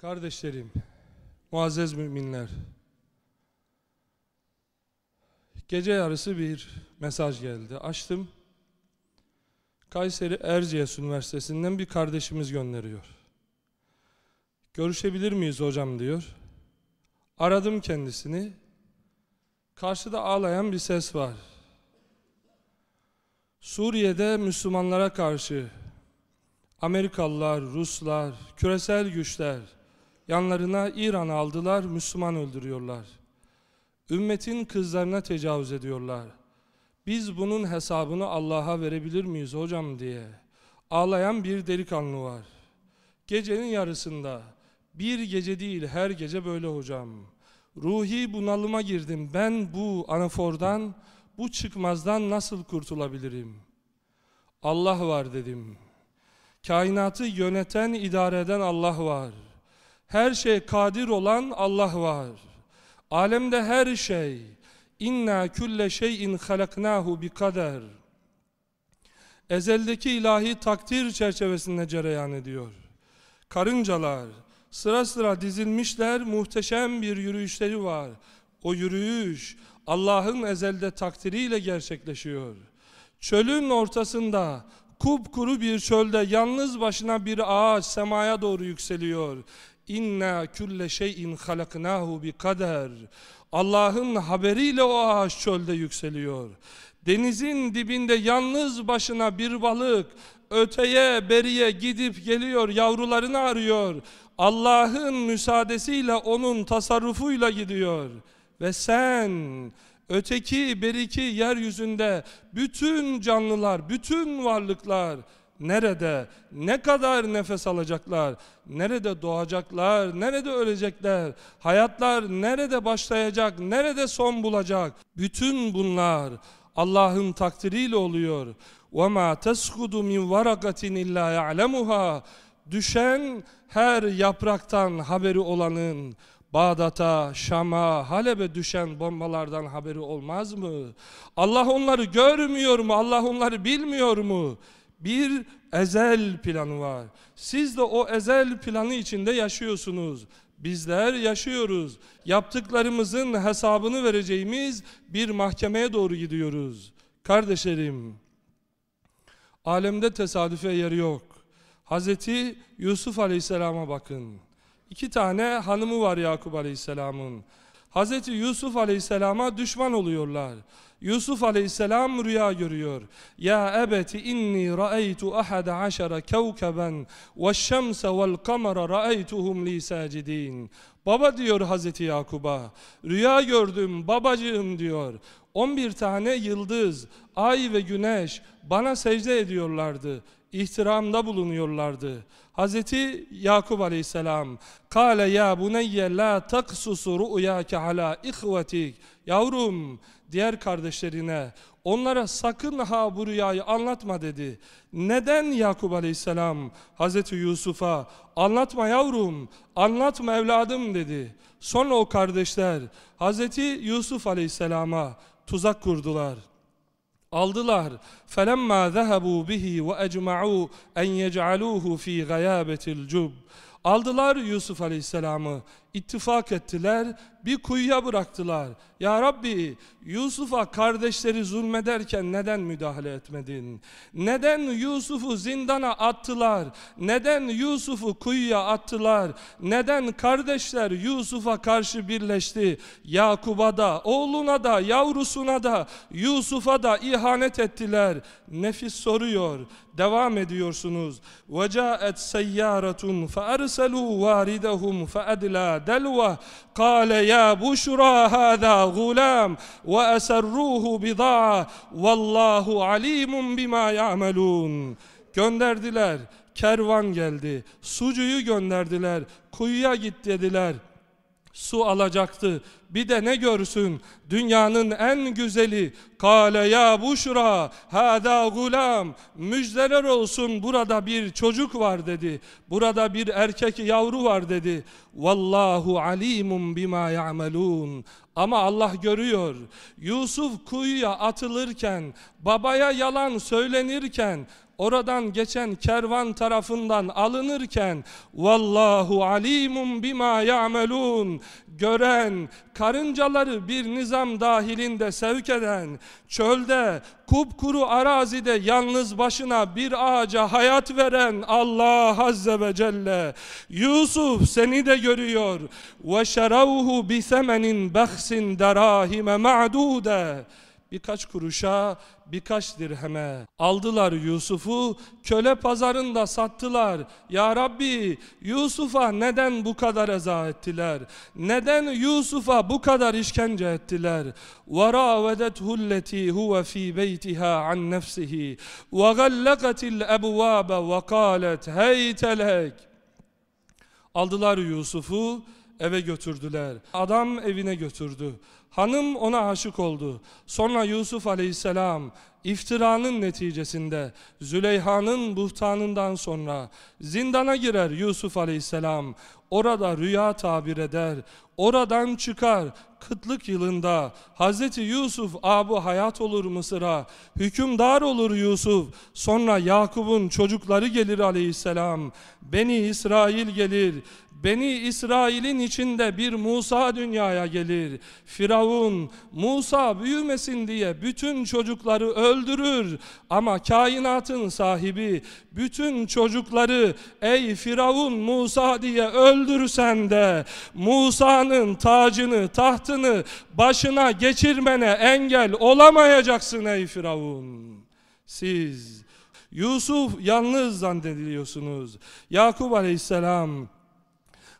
Kardeşlerim, muazzez müminler. Gece yarısı bir mesaj geldi. Açtım. Kayseri Erciyes Üniversitesi'nden bir kardeşimiz gönderiyor. Görüşebilir miyiz hocam diyor. Aradım kendisini. Karşıda ağlayan bir ses var. Suriye'de Müslümanlara karşı Amerikalılar, Ruslar, küresel güçler yanlarına İran'ı aldılar, Müslüman öldürüyorlar. Ümmetin kızlarına tecavüz ediyorlar. Biz bunun hesabını Allah'a verebilir miyiz hocam diye ağlayan bir delikanlı var. Gecenin yarısında bir gece değil her gece böyle hocam. Ruhi bunalıma girdim. Ben bu anafordan, bu çıkmazdan nasıl kurtulabilirim? Allah var dedim. Kainatı yöneten, idare eden Allah var. Her şey kadir olan Allah var. Alemde her şey. İnna külle şeyin halaknahu bi kader. Ezeldeki ilahi takdir çerçevesinde cereyan ediyor. Karıncalar sıra sıra dizilmişler, muhteşem bir yürüyüşleri var. O yürüyüş Allah'ın ezelde takdiriyle gerçekleşiyor. Çölün ortasında kupkuru bir çölde yalnız başına bir ağaç semaya doğru yükseliyor. İnna külle şeyin halaknahu bi kader. Allah'ın haberiyle o ağaç çölde yükseliyor. Denizin dibinde yalnız başına bir balık öteye beriye gidip geliyor, yavrularını arıyor. Allah'ın müsaadesiyle onun tasarrufuyla gidiyor. Ve sen öteki beriki yeryüzünde bütün canlılar, bütün varlıklar nerede, ne kadar nefes alacaklar, nerede doğacaklar, nerede ölecekler, hayatlar nerede başlayacak, nerede son bulacak. Bütün bunlar Allah'ın takdiriyle oluyor. وَمَا تَسْخُدُ مِنْ وَرَقَةٍ اِلَّا يَعْلَمُهَا Düşen her yapraktan haberi olanın, Bağdat'a, Şam'a, Halep'e düşen bombalardan haberi olmaz mı? Allah onları görmüyor mu? Allah onları bilmiyor mu? Bir ezel planı var. Siz de o ezel planı içinde yaşıyorsunuz. Bizler yaşıyoruz. Yaptıklarımızın hesabını vereceğimiz bir mahkemeye doğru gidiyoruz. Kardeşlerim, alemde tesadüfe yer yok. Hazreti Yusuf Aleyhisselam'a bakın. İki tane hanımı var Yakup Aleyhisselam'ın. Hazreti Yusuf Aleyhisselam'a düşman oluyorlar. Yusuf Aleyhisselam rüya görüyor. Ya ebeti inni ra'aytu ahada aşara kevkeben ve şemse vel kamera ra'aytuhum li sacidin. Baba diyor Hazreti Yakub'a. Rüya gördüm babacığım diyor. 11 tane yıldız, ay ve güneş bana secde ediyorlardı. İhtiramda bulunuyorlardı. Hazreti Yakup Aleyhisselam Kale ya buneyye la taksusu ru'yake ala ihvetik Yavrum diğer kardeşlerine onlara sakın ha bu rüyayı anlatma dedi. Neden Yakup Aleyhisselam Hazreti Yusuf'a anlatma yavrum anlatma evladım dedi. Sonra o kardeşler Hazreti Yusuf Aleyhisselam'a tuzak kurdular Aldılar. فَلَمَّا ذَهَبُوا بِهِ وَاَجْمَعُوا اَنْ يَجْعَلُوهُ ف۪ي غَيَابَةِ الْجُبِّ Aldılar Yusuf Aleyhisselam'ı, ittifak ettiler, bir kuyuya bıraktılar. Ya Rabbi, Yusuf'a kardeşleri zulmederken neden müdahale etmedin? Neden Yusuf'u zindana attılar? Neden Yusuf'u kuyuya attılar? Neden kardeşler Yusuf'a karşı birleşti? Yakub'a da, oğluna da, yavrusuna da, Yusuf'a da ihanet ettiler. Nefis soruyor, devam ediyorsunuz. وَجَاءَتْ سَيَّارَةٌ فَأَرْسَلُوا وَارِدَهُمْ فَأَدْلَى دَلْوَهُ قال يا بشرى هذا غلام وأسروه بضاعة والله عليم بما يعملون gönderdiler kervan geldi sucuyu gönderdiler kuyuya git dediler su alacaktı. Bir de ne görsün? Dünyanın en güzeli. Kale ya buşra hada gulam müjdeler olsun burada bir çocuk var dedi. Burada bir erkek yavru var dedi. Vallahu alimun bima ya'malun ama Allah görüyor. Yusuf kuyuya atılırken babaya yalan söylenirken oradan geçen kervan tarafından alınırken vallahu alimun bima ya'melun gören karıncaları bir nizam dahilinde sevk eden çölde kupkuru arazide yalnız başına bir ağaca hayat veren Allah azze ve celle. Yusuf seni de görüyor. Ve şeravhu bi semenin bahsin derahime ma'dude birkaç kuruşa, birkaç dirheme aldılar Yusuf'u, köle pazarında sattılar. Ya Rabbi, Yusuf'a neden bu kadar eza ettiler? Neden Yusuf'a bu kadar işkence ettiler? وَرَاوَدَتْهُ الَّتِي هُوَ ف۪ي بَيْتِهَا عَنْ نَفْسِهِ وَغَلَّقَتِ الْأَبْوَابَ وَقَالَتْ هَيْتَ لَكَ Aldılar Yusuf'u, eve götürdüler. Adam evine götürdü. Hanım ona aşık oldu. Sonra Yusuf aleyhisselam iftiranın neticesinde Züleyha'nın buhtanından sonra zindana girer Yusuf aleyhisselam. Orada rüya tabir eder. Oradan çıkar kıtlık yılında Hazreti Yusuf abu hayat olur Mısır'a. Hükümdar olur Yusuf. Sonra Yakup'un çocukları gelir aleyhisselam. Beni İsrail gelir. Beni İsrail'in içinde bir Musa dünyaya gelir. Firavun Musa büyümesin diye bütün çocukları öldürür. Ama kainatın sahibi bütün çocukları ey Firavun Musa diye öldürsen de Musa'nın tacını, tahtını başına geçirmene engel olamayacaksın ey Firavun. Siz Yusuf yalnız zannediliyorsunuz. Yakup Aleyhisselam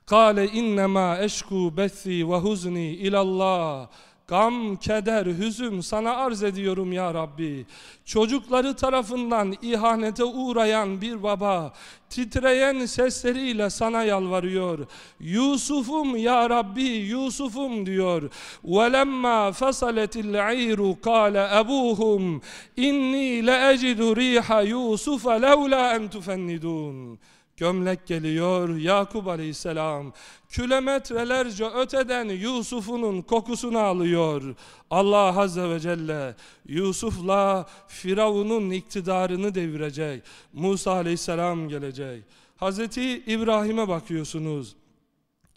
Kale innema eşku bethi ve huzni ilallah. Gam, keder, hüzün sana arz ediyorum ya Rabbi. Çocukları tarafından ihanete uğrayan bir baba titreyen sesleriyle sana yalvarıyor. Yusuf'um ya Rabbi, Yusuf'um diyor. وَلَمَّا فَصَلَتِ الْعِيرُ قَالَ أَبُوهُمْ اِنِّي لَأَجِدُ رِيحَ يُوسُفَ لَوْلَا أَنْ تُفَنِّدُونَ Gömlek geliyor Yakup Aleyhisselam kilometrelerce öteden Yusuf'unun kokusunu alıyor. Allah Azze ve Celle Yusuf'la Firavun'un iktidarını devirecek. Musa Aleyhisselam gelecek. Hazreti İbrahim'e bakıyorsunuz.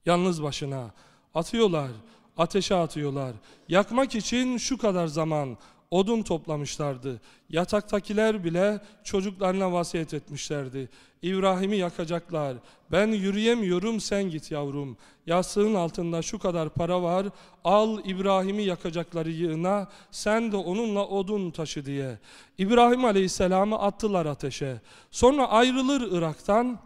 Yalnız başına atıyorlar. Ateşe atıyorlar. Yakmak için şu kadar zaman odun toplamışlardı. Yataktakiler bile çocuklarına vasiyet etmişlerdi. İbrahim'i yakacaklar. Ben yürüyemiyorum sen git yavrum. Yastığın altında şu kadar para var. Al İbrahim'i yakacakları yığına. Sen de onunla odun taşı diye. İbrahim Aleyhisselam'ı attılar ateşe. Sonra ayrılır Irak'tan.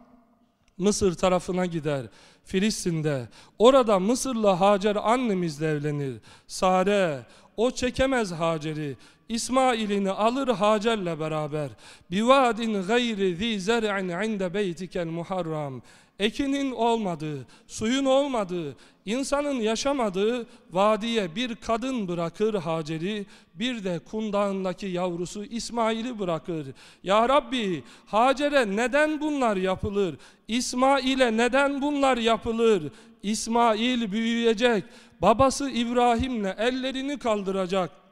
Mısır tarafına gider. Filistin'de. Orada Mısır'la Hacer annemizle evlenir. Sare o çekemez Hacer'i. İsmail'ini alır Hacer'le beraber. Bivadin gayri zi zer'in inde beytikel muharram. Ekinin olmadığı, suyun olmadığı, insanın yaşamadığı vadiye bir kadın bırakır Hacer'i, bir de kundağındaki yavrusu İsmail'i bırakır. Ya Rabbi, Hacer'e neden bunlar yapılır? İsmail'e neden bunlar yapılır? İsmail büyüyecek, babası İbrahim'le ellerini kaldıracak.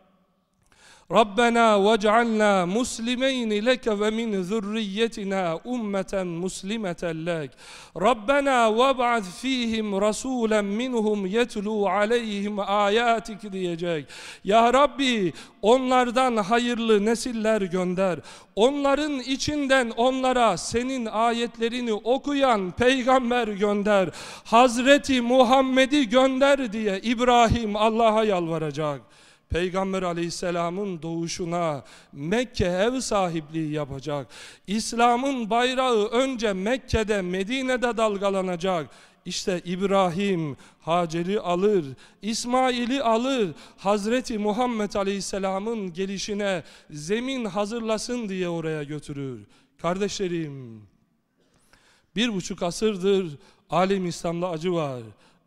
Rabbena vec'alna muslimeyn leke ve min zurriyyetina ummeten muslimeten lek. Rabbena veb'ath fihim rasulen minhum yetlu aleyhim ayatik diyecek. Ya Rabbi onlardan hayırlı nesiller gönder. Onların içinden onlara senin ayetlerini okuyan peygamber gönder. Hazreti Muhammed'i gönder diye İbrahim Allah'a yalvaracak. Peygamber aleyhisselamın doğuşuna Mekke ev sahipliği yapacak. İslam'ın bayrağı önce Mekke'de, Medine'de dalgalanacak. İşte İbrahim Hacer'i alır, İsmail'i alır, Hazreti Muhammed Aleyhisselam'ın gelişine zemin hazırlasın diye oraya götürür. Kardeşlerim, bir buçuk asırdır alim İslam'da acı var,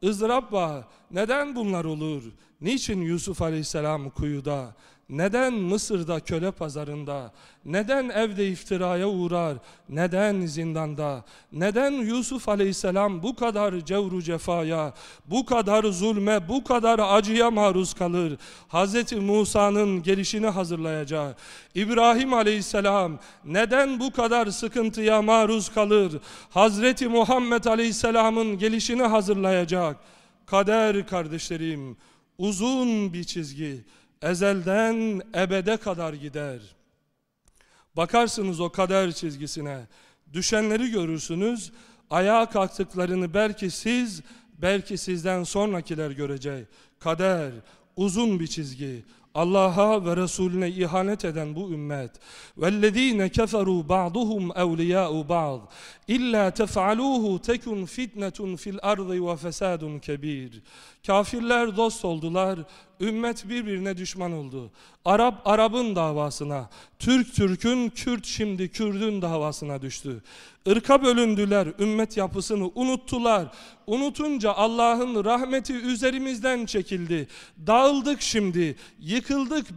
ızdırap var. Neden bunlar olur? Niçin Yusuf Aleyhisselam kuyuda? Neden Mısır'da köle pazarında? Neden evde iftiraya uğrar? Neden zindanda? Neden Yusuf aleyhisselam bu kadar cevru cefaya, bu kadar zulme, bu kadar acıya maruz kalır? Hz. Musa'nın gelişini hazırlayacak. İbrahim aleyhisselam neden bu kadar sıkıntıya maruz kalır? Hazreti Muhammed aleyhisselamın gelişini hazırlayacak. Kader kardeşlerim, uzun bir çizgi ezelden ebede kadar gider. Bakarsınız o kader çizgisine, düşenleri görürsünüz, ayağa kalktıklarını belki siz, belki sizden sonrakiler görecek. Kader, uzun bir çizgi. Allah'a ve Resulüne ihanet eden bu ümmet vellezine keferu ba'duhum evliya'u ba'd illa tef'aluhu tekun fitnetun fil ardı ve fesadun kebir kafirler dost oldular ümmet birbirine düşman oldu Arap Arap'ın davasına Türk Türk'ün Kürt şimdi Kürd'ün davasına düştü Irka bölündüler, ümmet yapısını unuttular. Unutunca Allah'ın rahmeti üzerimizden çekildi. Dağıldık şimdi, yıkıldık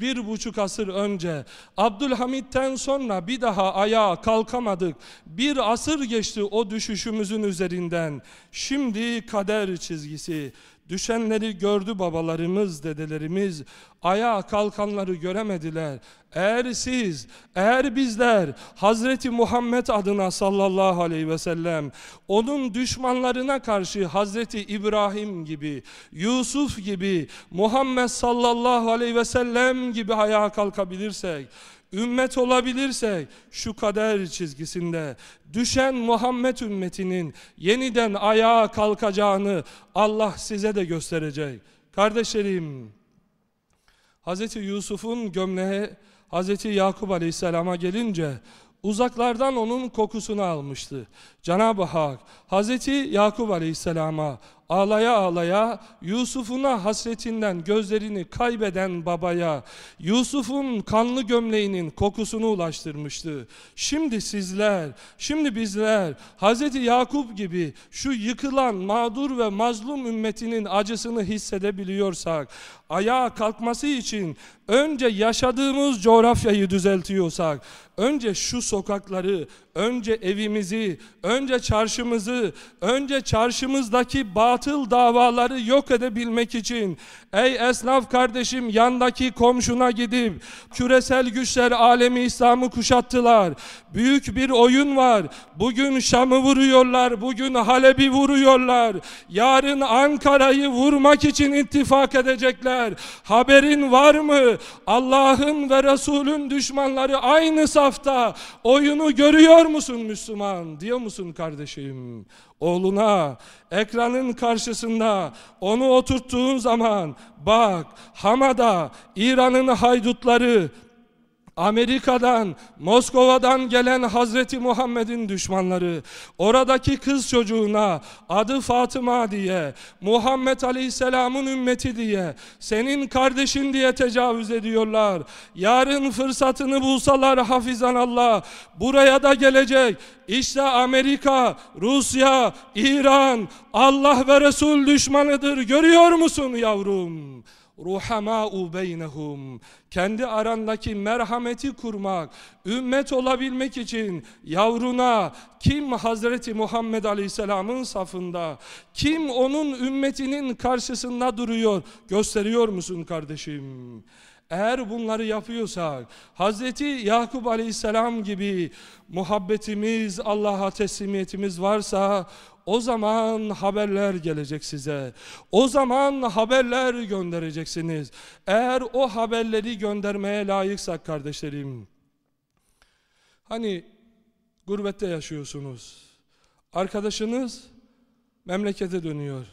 bir buçuk asır önce. Abdülhamit'ten sonra bir daha ayağa kalkamadık. Bir asır geçti o düşüşümüzün üzerinden. Şimdi kader çizgisi. Düşenleri gördü babalarımız, dedelerimiz, ayağa kalkanları göremediler. Eğer siz, eğer bizler Hazreti Muhammed adına sallallahu aleyhi ve sellem onun düşmanlarına karşı Hazreti İbrahim gibi, Yusuf gibi, Muhammed sallallahu aleyhi ve sellem gibi ayağa kalkabilirsek, ümmet olabilirsek şu kader çizgisinde düşen Muhammed ümmetinin yeniden ayağa kalkacağını Allah size de gösterecek. Kardeşlerim, Hz. Yusuf'un gömleği Hz. Yakup Aleyhisselam'a gelince uzaklardan onun kokusunu almıştı. Cenab-ı Hak Hz. Yakup Aleyhisselam'a ağlaya ağlaya Yusuf'una hasretinden gözlerini kaybeden babaya Yusuf'un kanlı gömleğinin kokusunu ulaştırmıştı. Şimdi sizler, şimdi bizler Hz. Yakup gibi şu yıkılan mağdur ve mazlum ümmetinin acısını hissedebiliyorsak ayağa kalkması için önce yaşadığımız coğrafyayı düzeltiyorsak, önce şu sokakları, önce evimizi, önce çarşımızı, önce çarşımızdaki batıl davaları yok edebilmek için ey esnaf kardeşim yandaki komşuna gidip küresel güçler alemi İslam'ı kuşattılar. Büyük bir oyun var. Bugün Şam'ı vuruyorlar, bugün Halep'i vuruyorlar. Yarın Ankara'yı vurmak için ittifak edecekler. Haberin var mı? Allah'ın ve Resul'ün düşmanları aynı safta. Oyunu görüyor musun Müslüman? Diyor musun kardeşim? Oğluna ekranın karşısında onu oturttuğun zaman bak Hamada İran'ın haydutları Amerika'dan, Moskova'dan gelen Hazreti Muhammed'in düşmanları, oradaki kız çocuğuna adı Fatıma diye, Muhammed Aleyhisselam'ın ümmeti diye, senin kardeşin diye tecavüz ediyorlar. Yarın fırsatını bulsalar hafizan Allah, buraya da gelecek. İşte Amerika, Rusya, İran, Allah ve Resul düşmanıdır. Görüyor musun yavrum? Ruhamâ'u beynehum. Kendi arandaki merhameti kurmak ümmet olabilmek için yavruna kim Hazreti Muhammed Aleyhisselam'ın safında kim onun ümmetinin karşısında duruyor gösteriyor musun kardeşim eğer bunları yapıyorsak Hazreti Yakup Aleyhisselam gibi muhabbetimiz Allah'a teslimiyetimiz varsa o zaman haberler gelecek size. O zaman haberler göndereceksiniz. Eğer o haberleri göndermeye layıksak kardeşlerim. Hani gurbette yaşıyorsunuz. Arkadaşınız memlekete dönüyor.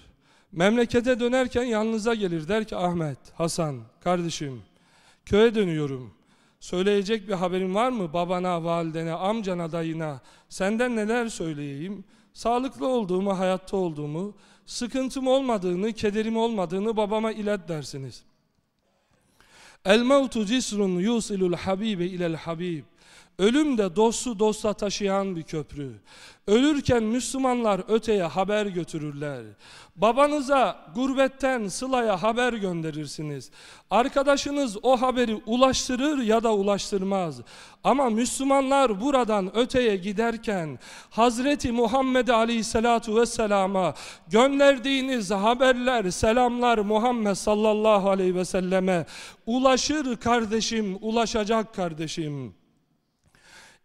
Memlekete dönerken yanınıza gelir der ki Ahmet, Hasan, kardeşim köye dönüyorum. Söyleyecek bir haberin var mı babana, validene, amcana, dayına? Senden neler söyleyeyim? Sağlıklı olduğumu, hayatta olduğumu, sıkıntım olmadığını, kederim olmadığını babama ilet dersiniz. El mevtu cisrun yusilul habibe ilel habib. Ölüm de dostu dosta taşıyan bir köprü. Ölürken Müslümanlar öteye haber götürürler. Babanıza gurbetten sılaya haber gönderirsiniz. Arkadaşınız o haberi ulaştırır ya da ulaştırmaz. Ama Müslümanlar buradan öteye giderken Hazreti Muhammed Aleyhisselatu Vesselam'a gönderdiğiniz haberler, selamlar Muhammed sallallahu aleyhi ve selleme ulaşır kardeşim, ulaşacak kardeşim.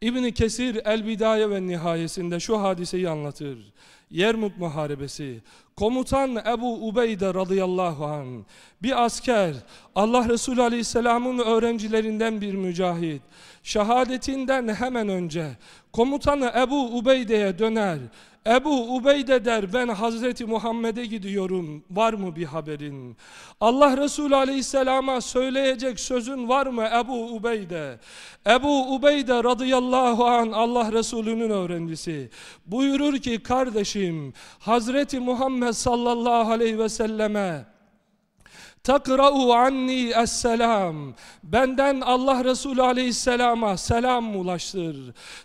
İbni Kesir El Bidaye ve Nihayesinde şu hadiseyi anlatır. Yermuk Muharebesi. Komutan Ebu Ubeyde radıyallahu an bir asker Allah Resulü aleyhisselamın öğrencilerinden bir mücahit şehadetinden hemen önce komutanı Ebu Ubeyde'ye döner. Ebu Ubeyde der ben Hazreti Muhammed'e gidiyorum var mı bir haberin? Allah Resulü Aleyhisselam'a söyleyecek sözün var mı Ebu Ubeyde? Ebu Ubeyde radıyallahu an Allah Resulü'nün öğrencisi. Buyurur ki kardeşim Hazreti Muhammed sallallahu aleyhi ve selleme Takra'u anni esselam. Benden Allah Resulü aleyhisselama selam ulaştır.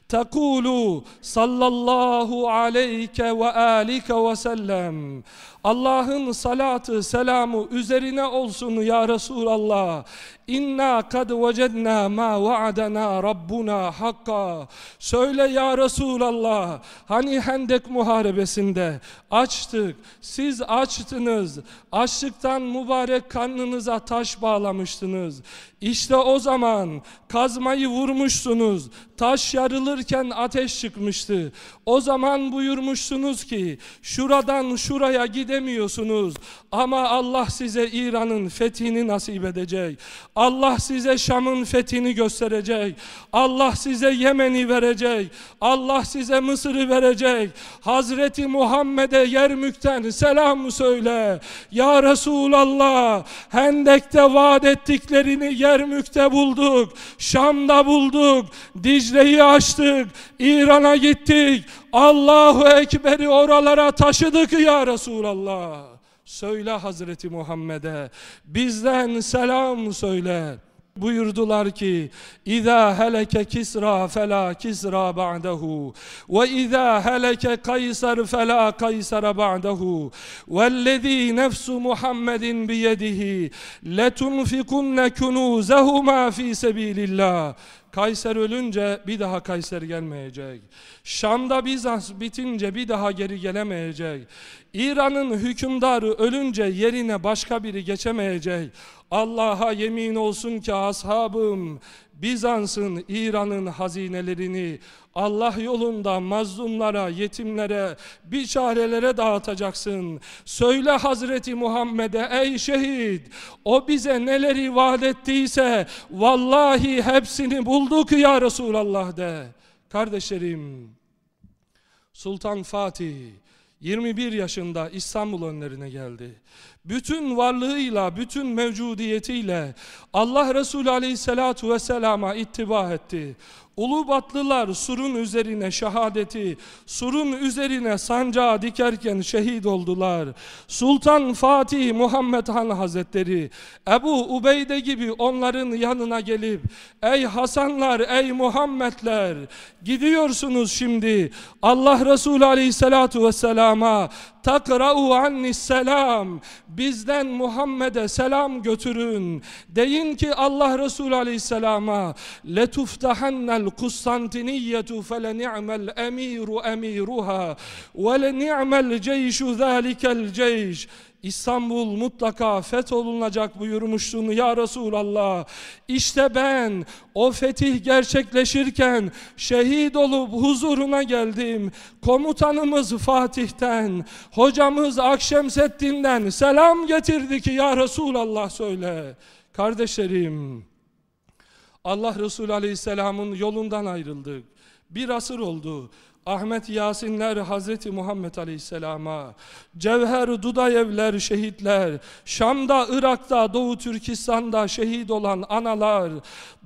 Tekulu sallallahu aleyke ve alike ve sellem. Allah'ın salatı selamı üzerine olsun ya Resulallah. İnna kad vecedna ma vaadana Rabbuna hakka. Söyle ya Resulallah. Hani Hendek muharebesinde açtık. Siz açtınız. Açlıktan mübarek karnınıza taş bağlamıştınız. İşte o zaman kazmayı vurmuşsunuz. Taş yarılırken ateş çıkmıştı. O zaman buyurmuşsunuz ki şuradan şuraya gidemiyorsunuz. Ama Allah size İran'ın fethini nasip edecek. Allah size Şam'ın fethini gösterecek. Allah size Yemen'i verecek. Allah size Mısır'ı verecek. Hazreti Muhammed'e Yermük'ten selam söyle. Ya Resulallah Hendek'te vaat ettiklerini Yermük'te bulduk. Şam'da bulduk. Dicle'yi açtık. İran'a gittik. Allahu Ekber'i oralara taşıdık ya Resulallah. Söyle Hazreti Muhammed'e bizden selam söyle. Buyurdular ki İza heleke Kisra fela Kisra ba'dehu ve iza heleke Kaysar fela Kaysar ba'dehu vellezî nefsu Muhammedin biyedihi letunfikunne kunuzehuma fi sebilillah Kayser ölünce bir daha Kayser gelmeyecek. Şam'da Bizans bitince bir daha geri gelemeyecek. İran'ın hükümdarı ölünce yerine başka biri geçemeyecek. Allah'a yemin olsun ki ashabım Bizans'ın, İran'ın hazinelerini Allah yolunda mazlumlara, yetimlere, biçarelere dağıtacaksın. Söyle Hazreti Muhammed'e ey şehit, o bize neleri vaat ettiyse vallahi hepsini bulduk ya Resulallah de. Kardeşlerim, Sultan Fatih 21 yaşında İstanbul önlerine geldi. Bütün varlığıyla, bütün mevcudiyetiyle Allah Resulü Aleyhisselatu Vesselam'a ittiba etti. Ulubatlılar surun üzerine şehadeti, surun üzerine sancağı dikerken şehit oldular. Sultan Fatih Muhammed Han Hazretleri, Ebu Ubeyde gibi onların yanına gelip, ey Hasanlar, ey Muhammedler, gidiyorsunuz şimdi Allah Resulü Aleyhisselatu Vesselam'a, takra'u anni selam. Bizden Muhammed'e selam götürün. Deyin ki Allah Resulü Aleyhisselam'a letuftahannel Kustantiniyetu feleni'mel emiru emiruha ve leni'mel ceyşu zâlikel ceyş. İstanbul mutlaka fetholunacak buyurmuştun ya Resulallah. İşte ben o fetih gerçekleşirken şehit olup huzuruna geldim. Komutanımız Fatih'ten, hocamız Akşemseddin'den selam getirdi ki ya Resulallah söyle. Kardeşlerim, Allah Resulü Aleyhisselam'ın yolundan ayrıldık. Bir asır oldu. Ahmet Yasinler Hazreti Muhammed Aleyhisselam'a, Cevher Dudayevler şehitler, Şam'da, Irak'ta, Doğu Türkistan'da şehit olan analar,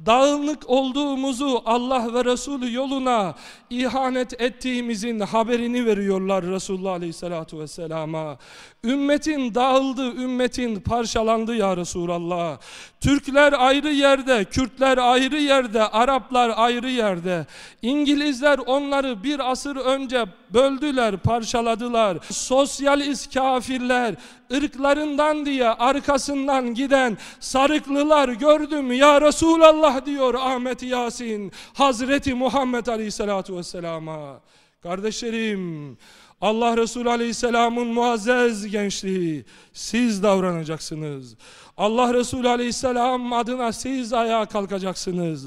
dağınık olduğumuzu Allah ve Resulü yoluna ihanet ettiğimizin haberini veriyorlar Resulullah Aleyhisselatü Vesselam'a. Ümmetin dağıldı, ümmetin parçalandı ya Resulallah. Türkler ayrı yerde, Kürtler ayrı yerde, Araplar ayrı yerde. İngilizler onları bir asır önce böldüler, parçaladılar. Sosyalist kafirler, ırklarından diye arkasından giden sarıklılar gördüm ya Resulallah diyor Ahmet Yasin Hazreti Muhammed Aleyhisselatü Vesselam'a. Kardeşlerim Allah Resulü Aleyhisselam'ın muazzez gençliği siz davranacaksınız. Allah Resulü Aleyhisselam adına siz ayağa kalkacaksınız.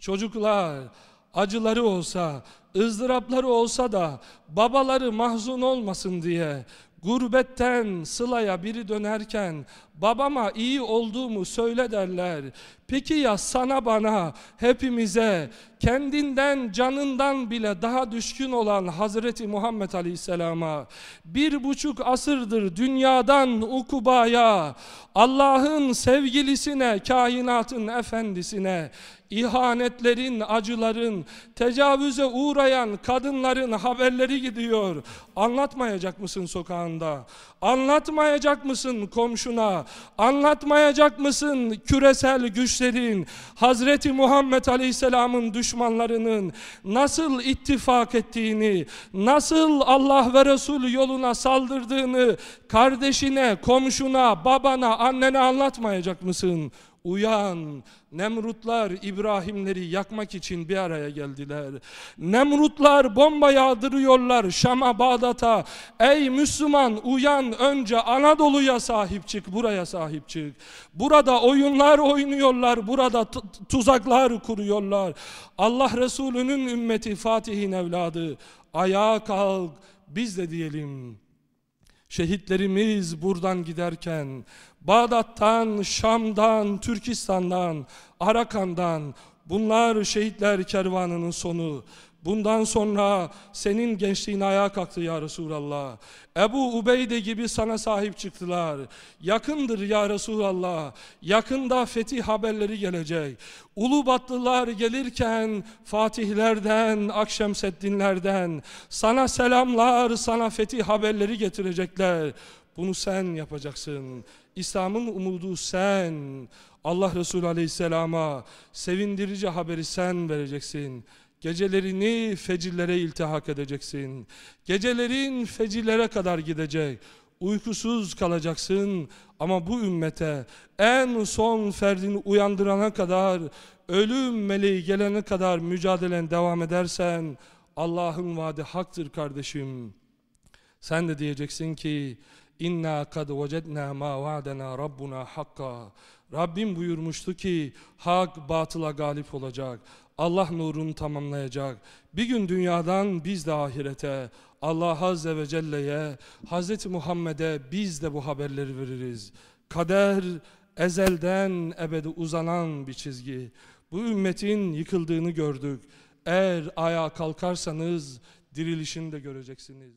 Çocuklar acıları olsa, ızdırapları olsa da babaları mahzun olmasın diye Gurbetten sılaya biri dönerken babama iyi olduğumu söyle derler. Peki ya sana bana hepimize kendinden canından bile daha düşkün olan Hazreti Muhammed Aleyhisselam'a bir buçuk asırdır dünyadan ukubaya Allah'ın sevgilisine kainatın efendisine ihanetlerin, acıların, tecavüze uğrayan kadınların haberleri gidiyor. Anlatmayacak mısın sokağında? Anlatmayacak mısın komşuna? Anlatmayacak mısın küresel güçlerin, Hazreti Muhammed Aleyhisselam'ın düşmanlarının nasıl ittifak ettiğini, nasıl Allah ve Resulü yoluna saldırdığını kardeşine, komşuna, babana, annene anlatmayacak mısın? Uyan, Nemrutlar İbrahimleri yakmak için bir araya geldiler. Nemrutlar bomba yağdırıyorlar Şam'a, Bağdat'a. Ey Müslüman uyan önce Anadolu'ya sahip çık, buraya sahip çık. Burada oyunlar oynuyorlar, burada tuzaklar kuruyorlar. Allah Resulü'nün ümmeti Fatih'in evladı. Ayağa kalk, biz de diyelim. Şehitlerimiz buradan giderken Bağdat'tan, Şam'dan, Türkistan'dan, Arakan'dan bunlar şehitler kervanının sonu. Bundan sonra senin gençliğin ayağa kalktı ya Resulallah. Ebu Ubeyde gibi sana sahip çıktılar. Yakındır ya Resulallah. Yakında fetih haberleri gelecek. Ulubatlılar gelirken Fatihlerden, Akşemseddinlerden sana selamlar, sana fetih haberleri getirecekler. Bunu sen yapacaksın. İslam'ın umudu sen. Allah Resulü Aleyhisselam'a sevindirici haberi sen vereceksin. Gecelerini fecirlere iltihak edeceksin. Gecelerin fecirlere kadar gidecek. Uykusuz kalacaksın ama bu ümmete en son ferdini uyandırana kadar, ölüm meleği gelene kadar mücadelen devam edersen Allah'ın vaadi haktır kardeşim. Sen de diyeceksin ki İnna kad vecedna ma vaadena rabbuna hakka. Rabbim buyurmuştu ki hak batıla galip olacak. Allah nurunu tamamlayacak. Bir gün dünyadan biz de ahirete, Allah Azze ve Celle'ye, Hz. Muhammed'e biz de bu haberleri veririz. Kader ezelden ebede uzanan bir çizgi. Bu ümmetin yıkıldığını gördük. Eğer ayağa kalkarsanız dirilişini de göreceksiniz.